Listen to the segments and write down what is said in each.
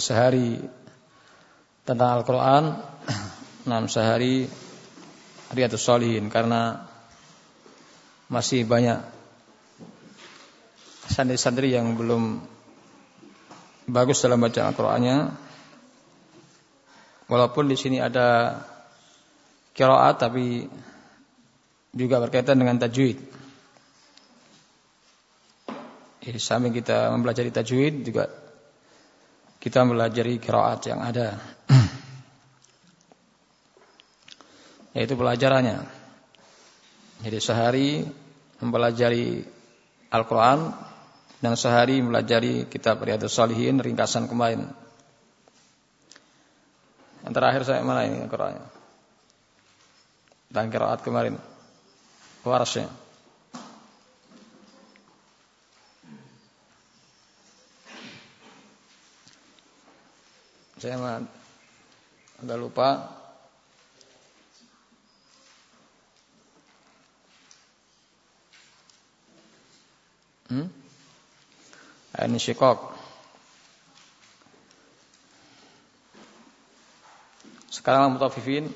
sehari tentang Al-Quran, enam sehari Riyadus Solihin karena masih banyak santri-santri yang belum bagus dalam bacaan Al-Qur'annya. Walaupun di sini ada qiraat tapi juga berkaitan dengan tajwid. Jadi samping kita mempelajari tajwid juga kita mempelajari qiraat yang ada. Yaitu pelajarannya. Jadi sehari mempelajari Al-Quran dan sehari mempelajari kitab Riyadus Salihin ringkasan kemarin. Yang terakhir saya mana ini Al-Qurannya? Dan kiraat kemarin. Warasnya. Saya mah agak lupa Hmm? Ini syikok. Sekarang mutafifin.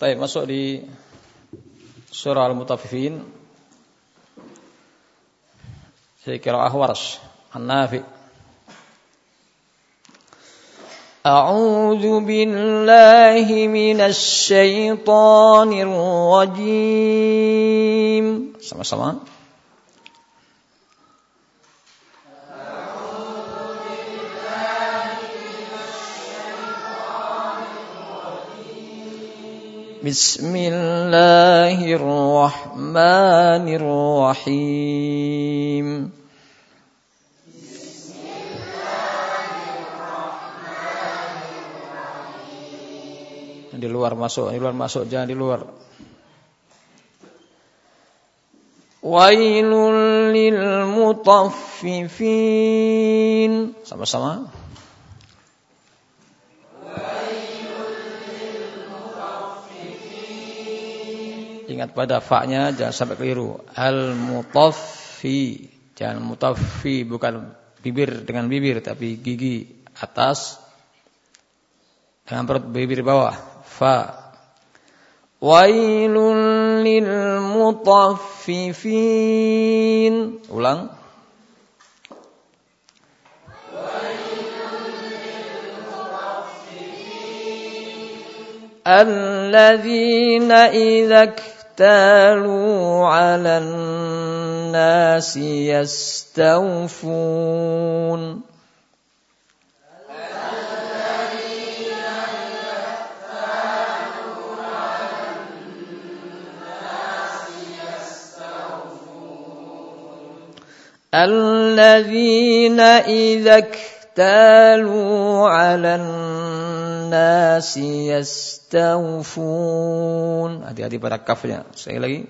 Baik, masuk di surah Al-Mutafifin. Saya kira ahwars. An-Nafi. أعوذ بالله من الشيطان الرجيم. Sama-sama. بسم الله الرحمن الرحيم. Di luar masuk, di luar masuk, jangan di luar. Wailul lil mutaffifin. Sama-sama. Ingat pada fa-nya jangan sampai keliru. Al-mutaffi. Jangan mutaffi bukan bibir dengan bibir tapi gigi atas dengan perut bibir bawah. Wailul lil mutaffifin. Ulang. الذين إذا اكتالوا على الناس يستوفون الذين إذا اكتالوا على الناس يستوفون Hati-hati pada kafnya. Sekali lagi.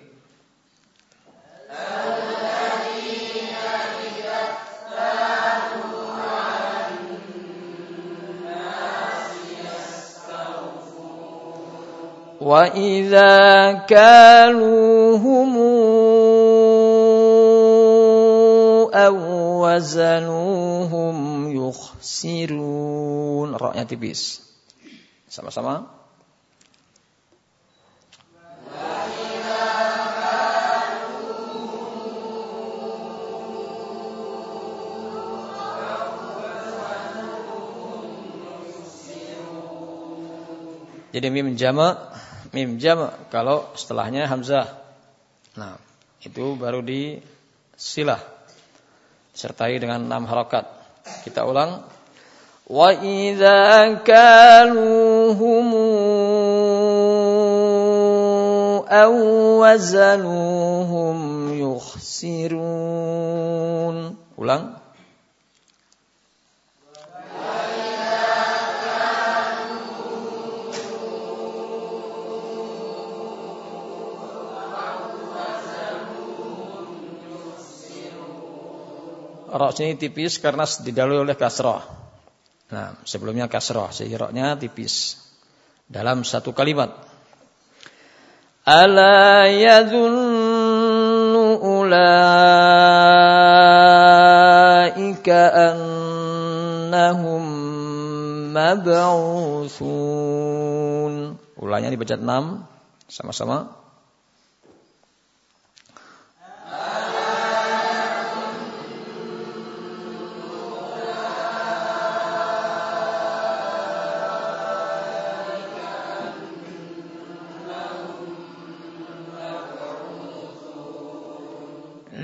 وإذا كالوهم أو وزنوهم يخسرون Roknya tipis. Sama-sama. Jadi mim jama, mim jama kalau setelahnya hamzah. Nah, itu baru di silah disertai dengan enam harokat. Kita ulang. Wa idza kaluhum aw wazanuhum yukhsirun. Ulang. rok sini tipis karena didalui oleh kasroh. Nah, sebelumnya kasroh, sehingga roknya tipis. Dalam satu kalimat. Ala yadunnu ulaika annahum mab'usun. Ulanya dibaca enam, sama-sama.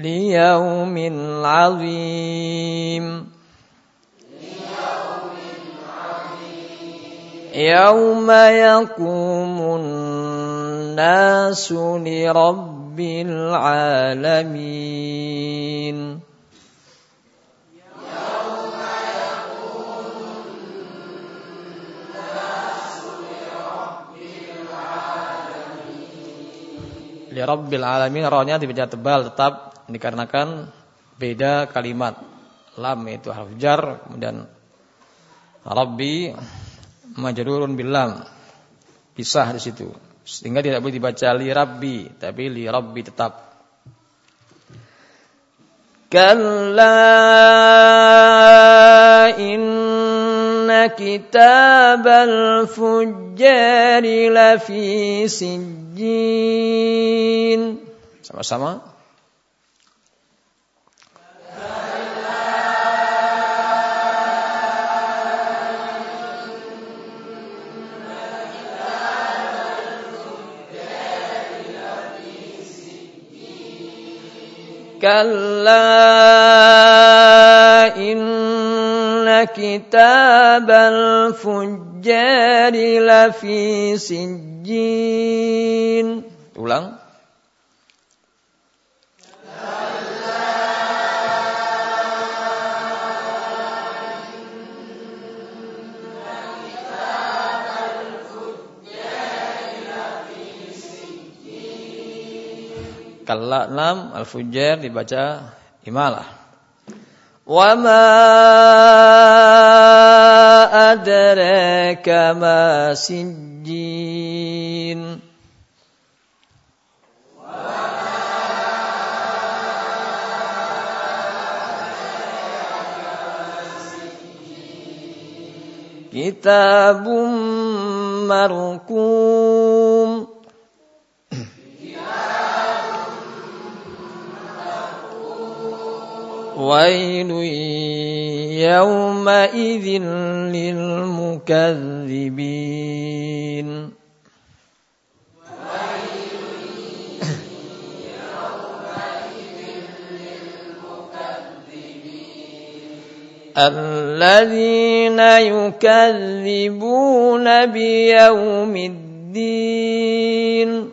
ليوم عظيم يوم يقوم الناس لرب العالمين Li Rabbil Alamin rohnya dibaca tebal tetap dikarenakan beda kalimat. Lam itu harf jar kemudian Rabbi majrurun bilang pisah di situ. Sehingga tidak boleh dibaca li Rabbi, tapi li Rabbi tetap. Kalla inna kitabal fujjari lafi sijjin. Sama-sama. كلا إن كتاب الفجار لفي سجين. Ulang. kalau al-fujair dibaca imalah. Wa ma adraka ma sijjin. Kitabum Marqum ويل يومئذ للمكذبين. الذين يكذبون بيوم الدين.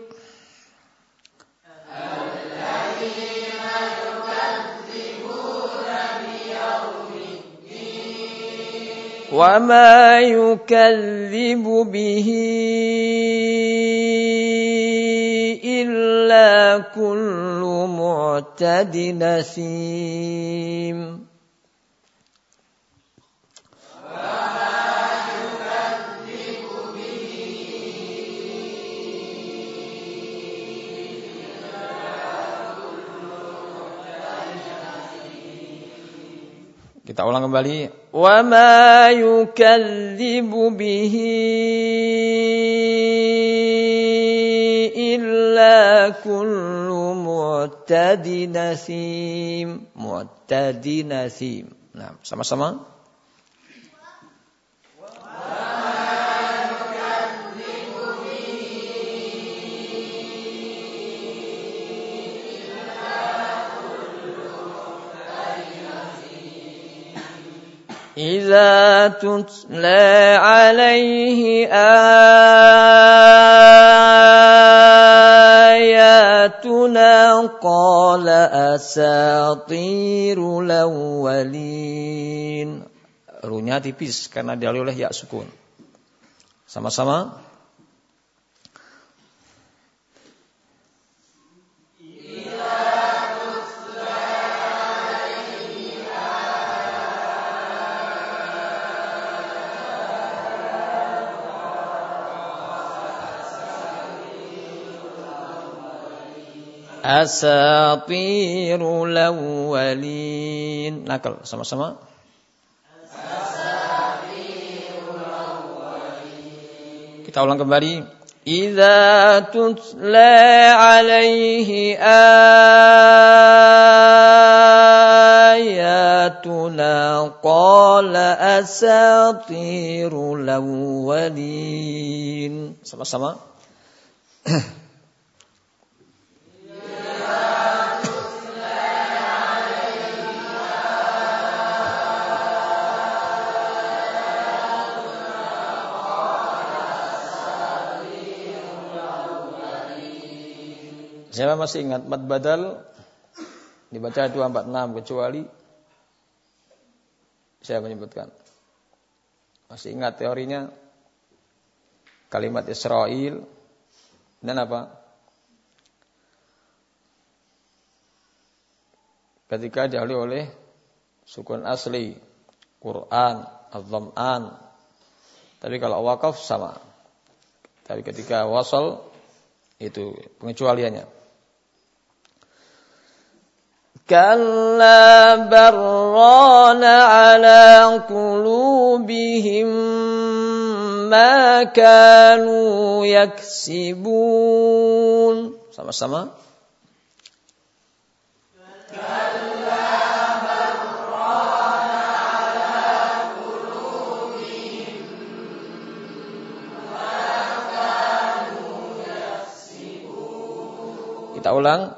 وما يكذب به إلا كل معتد نسيم Kita ulang kembali. Wa ma yukadzibu bihi illa kullu mu'tadinasim. Mu'tadinasim. Nah, sama-sama. إذا تتلى عليه آياتنا قال أساطير الأولين. رونيا بيس karena dialih oleh ya sukun sama-sama Asatirul awwalin. Nakal sama-sama. Kita ulang kembali. Idza tutla alaihi ayatuna qala asatirul awwalin. Sama-sama. Siapa masih ingat mad badal dibaca 246 kecuali saya menyebutkan. Masih ingat teorinya? Kalimat Israel dan apa? Ketika dihali oleh sukun asli Quran, Az-Zam'an. Tapi kalau wakaf sama. Tapi ketika wasal itu pengecualiannya. كلا بران على قلوبهم ما كانوا يكسبون sama-sama Kita ulang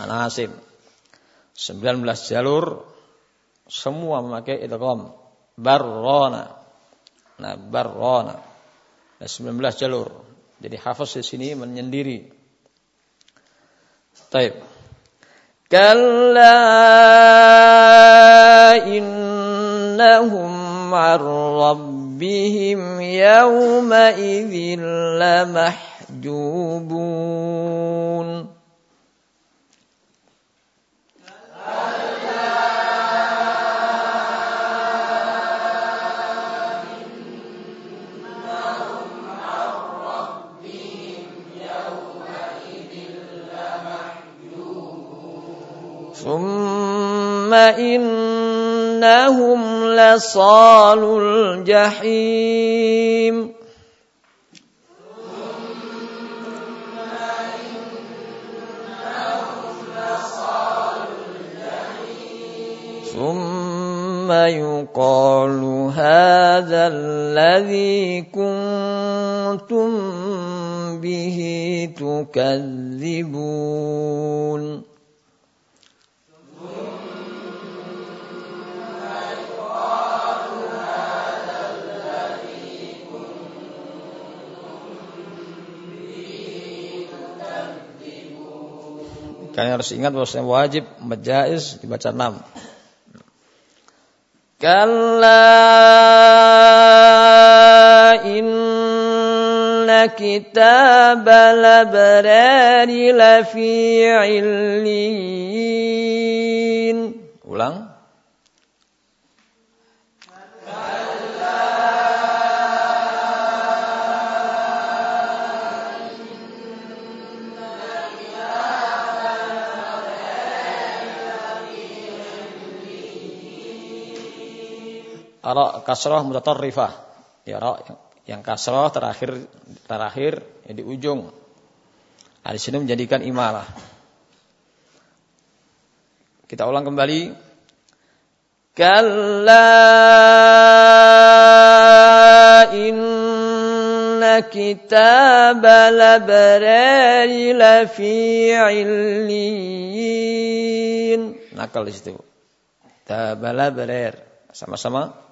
Anasim. 19 jalur semua memakai idgham barrona. Nah, barrona. Nah, 19 jalur. Jadi hafaz di sini menyendiri. Taib. Kalla innahum ar rabbihim yawma idzin إنهم لصال الجحيم ثم يقال هذا الذي كنتم به تكذبون Kalian harus ingat bahwa wajib majais dibaca enam. Kalla inna kitab labrari lafi illiyin. Ulang. Ra kasrah mutatarrifah. Ya ra yang kasrah terakhir terakhir ya di ujung. Nah, di sini menjadikan imalah. Kita ulang kembali. Kalla inna kitab labrari lafi illiyin. Nakal di situ. Labrar. Sama-sama.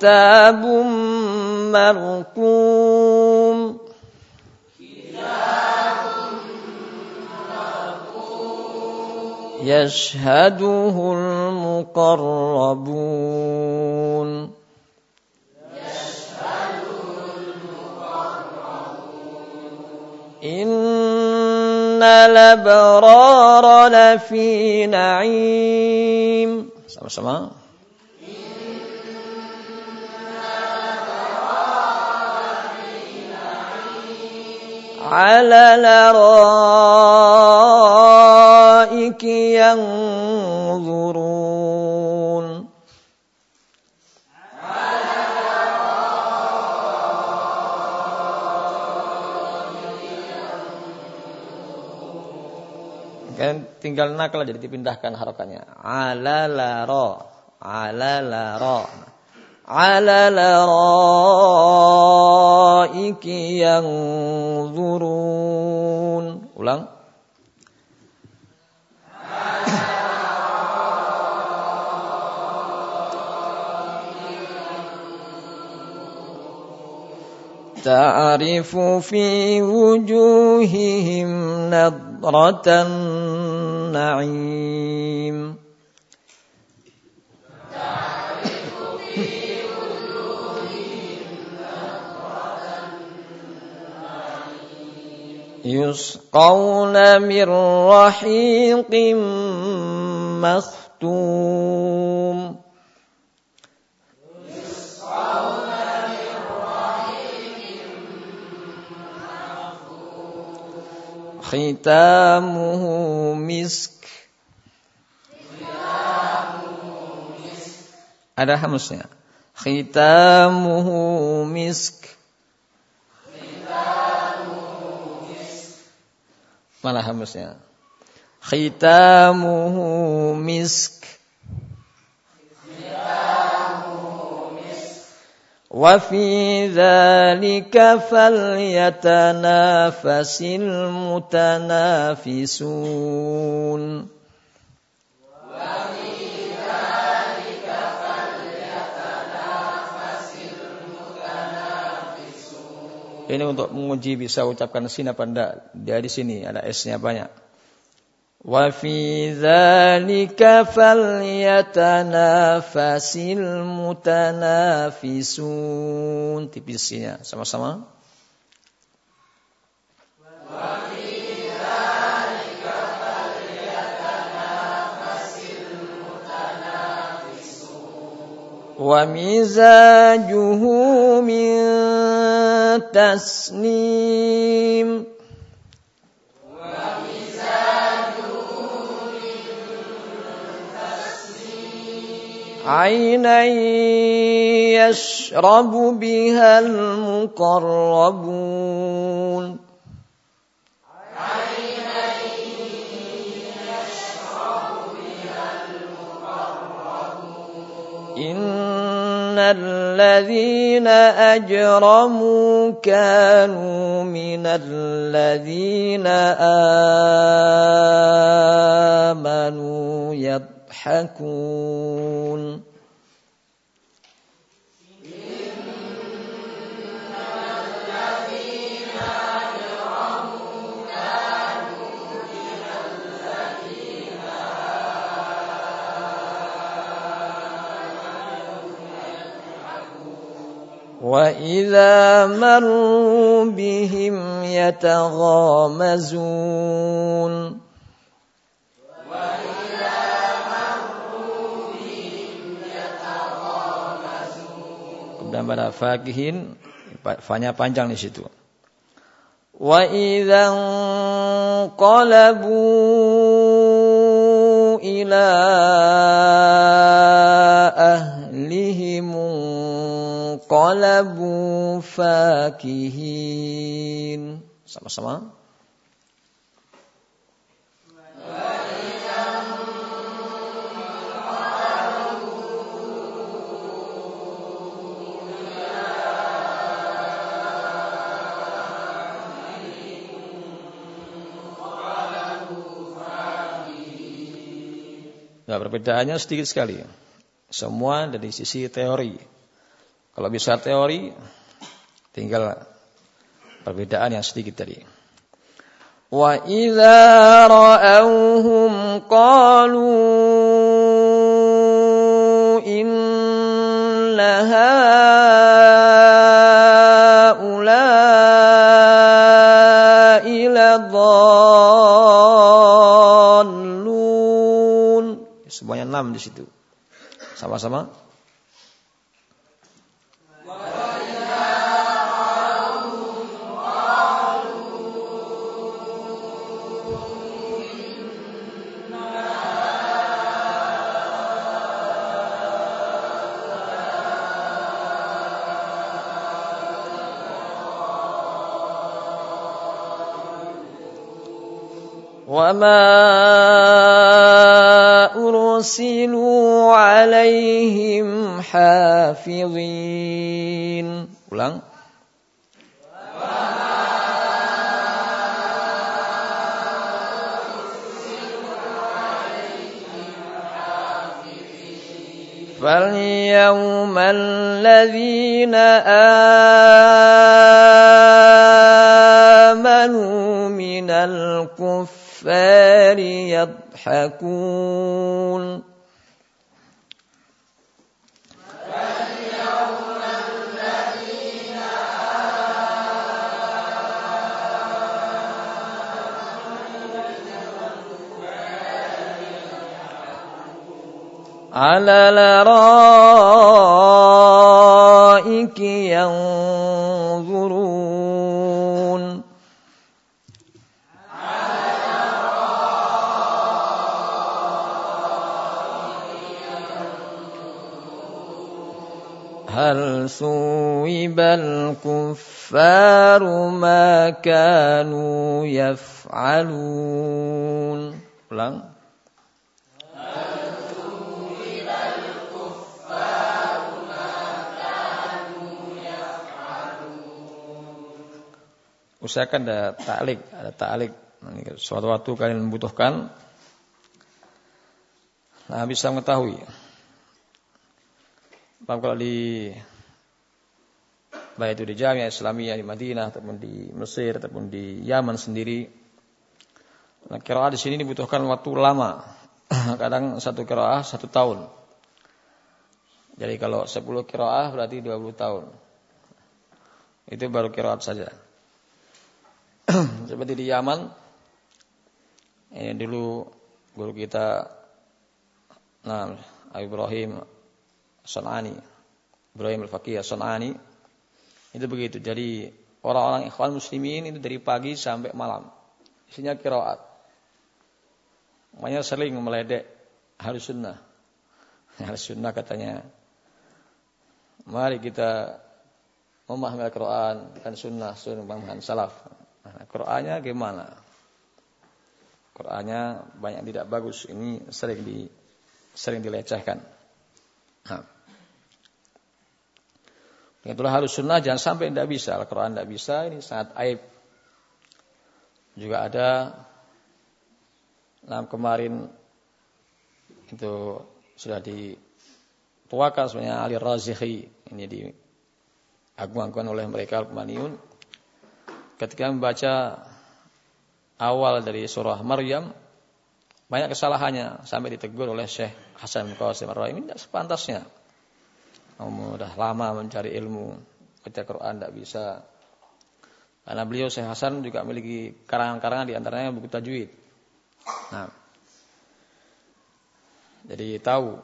كتاب مرقوم. يشهده المقربون. إن الأبرار لفي نعيم. على الارائك ينظرون kan tinggal nakal jadi dipindahkan harokannya ala laro ala laro ala laraiki yang zurun. Ulang. تعرف في وجوههم نضرة النعيم يسقون من رحيق مختوم. ختامه مسك. Ada hamusnya khitamuhu misk Mana hamusnya? Khitamuhu misk. وفي ذلك فليتنافس المتنافسون Ini untuk menguji bisa ucapkan sin apa enggak. Dia di sini ada S-nya banyak. Wa fi dzalika falyatanafasil mutanafisun. Tipisnya sama-sama. Wa mizajuhu min تسنيم عينا يشرب بها المقربون. الذين أجرموا كانوا من الذين آمنوا يضحكون. وإذا مروا بهم يتغامزون Kemudian pada fakihin, fanya panjang di situ. Wa idza qalabu Qalabu fakihin. Sama-sama. Nah, perbedaannya sedikit sekali. Semua dari sisi teori. Kalau bisa teori, tinggal perbedaan yang sedikit tadi. Wa idza ra'awhum qalu inna haula'i ladallun. Semuanya enam di situ. Sama-sama. وما أرسلوا عليهم حافظين ulang. فاليوم الذين آمنوا من الكفر الكفار يضحكون. على الأرائك ينظرون. هل ثوب الكفار ما كانوا يفعلون ulang Usahakan ada ta'lik, ada ta'lik. Suatu waktu kalian membutuhkan, nah bisa mengetahui Paham kalau di baik itu di Jamiah Islamiyah di Madinah ataupun di Mesir ataupun di Yaman sendiri. Nah, kiraah di sini dibutuhkan waktu lama. Kadang satu kiraah satu tahun. Jadi kalau 10 kiraah berarti 20 tahun. Itu baru kiraat saja. Seperti di Yaman, ini dulu guru kita, nah Ibrahim Sonani, Ibrahim Al-Faqih Sonani, itu begitu. Jadi orang-orang ikhwan muslimin itu dari pagi sampai malam. Isinya kiraat. Makanya sering meledek harus sunnah. Harus sunnah katanya. Mari kita memahami Al-Quran dan sunnah, sunnah pemahaman salaf. Nah, Qurannya gimana? Qurannya banyak tidak bagus. Ini sering di sering dilecehkan. Itulah harus sunnah jangan sampai tidak bisa. Al-Quran tidak bisa ini sangat aib. Juga ada nah, kemarin itu sudah dituakan sebenarnya Ali Razikhi ini di agung-agungkan oleh mereka Al-Quraniun ketika membaca awal dari surah Maryam banyak kesalahannya sampai ditegur oleh Syekh Hasan Qasim Ar-Rahim tidak sepantasnya. Kamu sudah lama mencari ilmu, baca Quran tidak bisa. Karena beliau Syekh Hasan juga memiliki karangan-karangan di antaranya buku tajwid. Nah, jadi tahu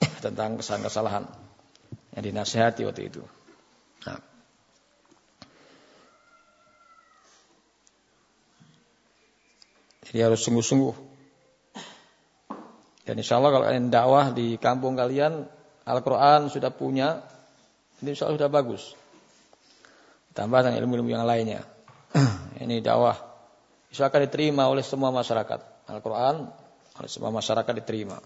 tentang kesalahan-kesalahan yang dinasihati waktu itu. Nah. Jadi harus sungguh-sungguh. Dan insya Allah kalau kalian dakwah di kampung kalian, Al-Quran sudah punya, ini insya Allah sudah bagus. Tambah dengan ilmu-ilmu yang lainnya. ini dakwah. Insya Allah diterima oleh semua masyarakat. Al-Quran oleh semua masyarakat diterima.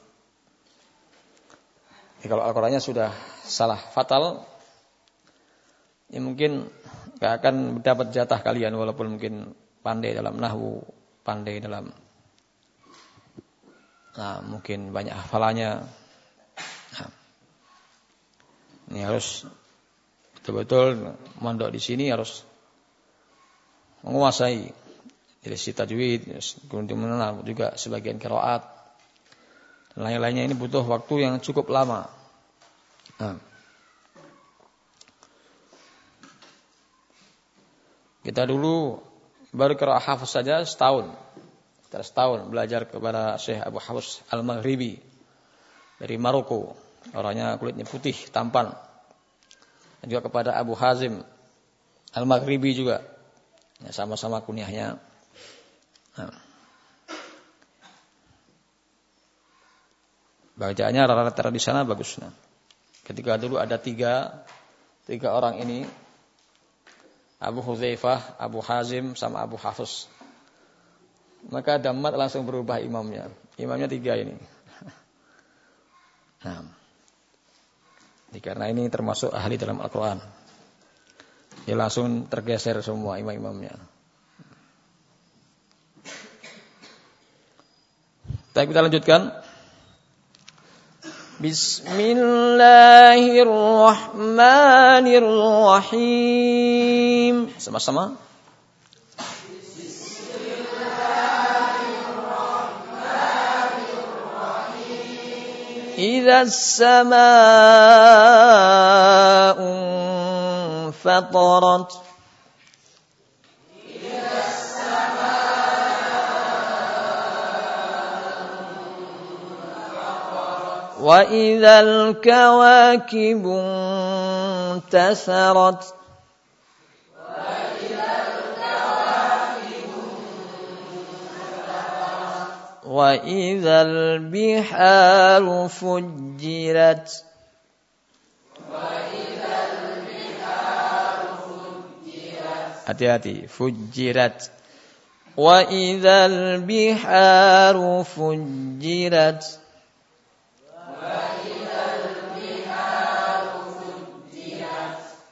Jadi kalau Al-Qurannya sudah salah fatal, ya mungkin gak akan dapat jatah kalian walaupun mungkin pandai dalam nahwu, pandai dalam Nah, mungkin banyak hafalannya. Nah, ini harus betul-betul mondok di sini harus menguasai dari si tajwid, kemudian juga sebagian kiraat. Dan lain-lainnya ini butuh waktu yang cukup lama. Nah. Kita dulu baru kira hafaz saja setahun. Kita setahun belajar kepada Syekh Abu Hafs Al-Maghribi dari Maroko. Orangnya kulitnya putih, tampan. Dan juga kepada Abu Hazim Al-Maghribi juga. Ya, sama-sama kunyahnya. Nah. Bacaannya rata-rata di sana bagus. Nah. Ketika dulu ada tiga, tiga orang ini, Abu Huzaifah, Abu Hazim, sama Abu Hafs. Maka Damat langsung berubah imamnya. Imamnya tiga ini. Nah, karena ini termasuk ahli dalam Al-Quran. Dia langsung tergeser semua imam-imamnya. Baik kita lanjutkan. Bismillahirrahmanirrahim. Sama-sama. إذا السماء انفطرت. وإذا الكواكب انتثرت. وإذا البحار فجرت فجرت أتي فجرت وإذا البحار فجرت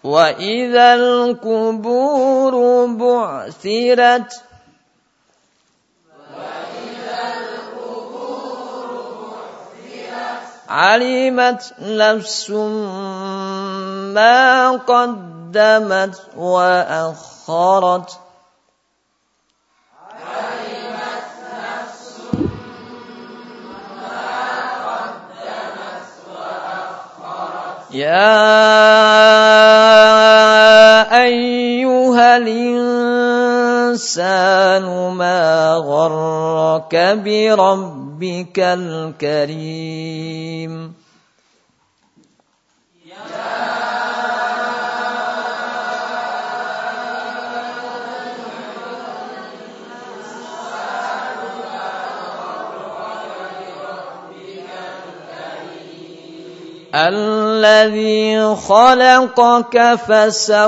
وإذا القبور بعثرت علمت نفس ما قدمت وأخرت يا أيها الإنسان ما غرك بربك ربك الكريم. الذي خلقك فسواك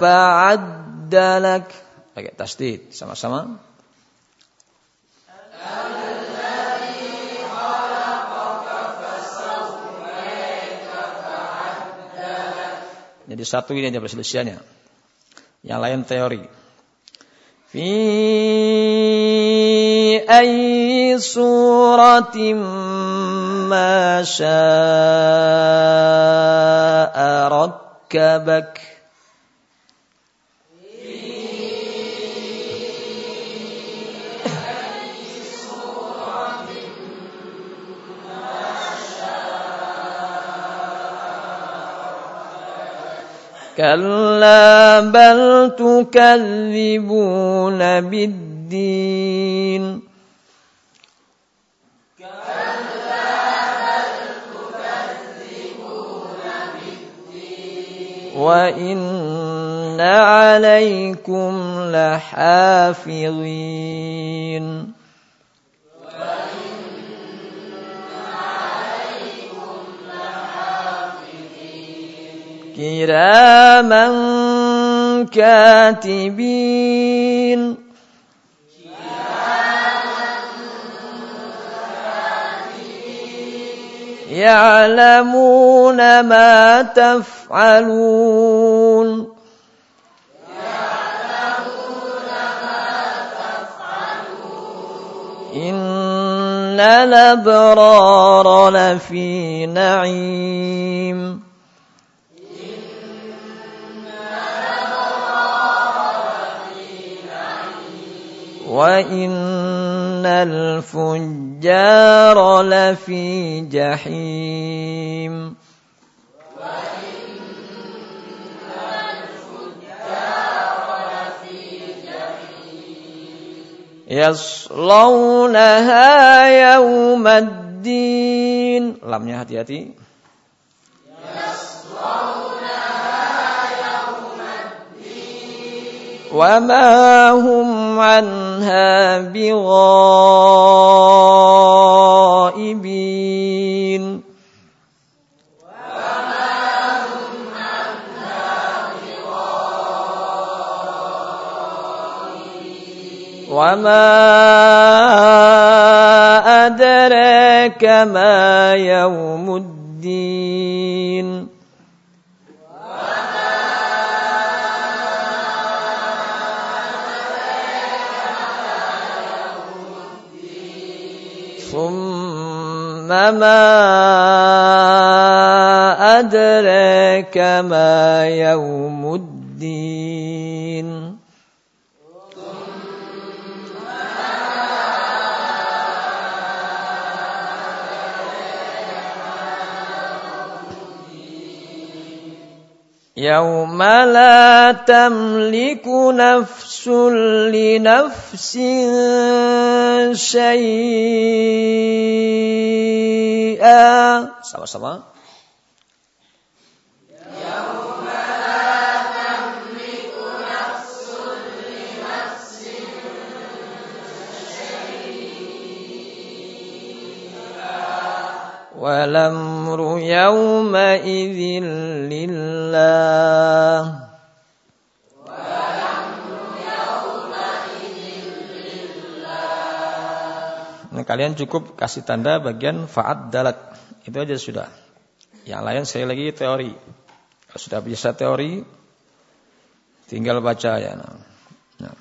فعدلك pakai tasdid sama-sama Jadi satu ini aja perselisihannya. Yang lain teori. Fi ayyi suratim ma syaa rakkabak. كلا بل تكذبون بالدين وإن عليكم لحافظين كراما كاتبين يعلمون ما تفعلون إن الأبرار لفي نعيم وإن الفجار لفي جحيم يصلونها يوم الدين lamnya hati-hati وما هم عنها بغائبين وما أدراك ما يوم الدين ثم ما أدراك ما يوم الدين يوم لا تملك نفس لنفس شيئا sama-sama والأمر يومئذ لله. Kalian cukup kasih tanda bagian fa'ad dalat. Itu aja sudah. Yang lain saya lagi teori. Kalau sudah bisa teori, tinggal baca ya. Nah. Nah.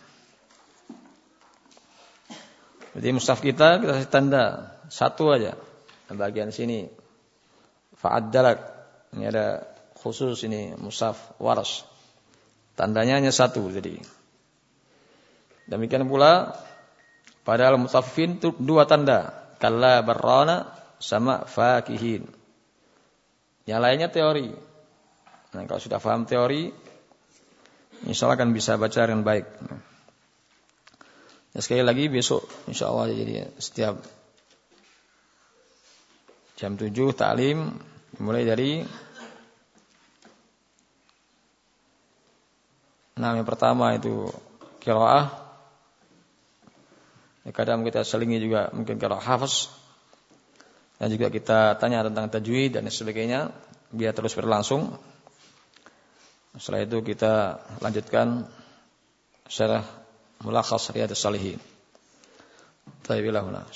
Jadi mustaf kita kita kasih tanda satu aja bagian sini fa'addalak ini ada khusus ini musaf waras tandanya hanya satu jadi demikian pula pada al-mutaffin itu dua tanda. Kalla barrana sama fakihin. Yang lainnya teori. Nah kalau sudah paham teori insya Allah akan bisa baca dengan baik. Ya, sekali lagi besok insya Allah jadi setiap Jam 7 taklim mulai dari yang pertama itu kiraah. Ya, kadang kita selingi juga mungkin kiraah hafaz. Dan juga kita tanya tentang tajwid dan sebagainya biar terus berlangsung. Setelah itu kita lanjutkan syarah mulakhas riyadhus salihin. Taibilahuna.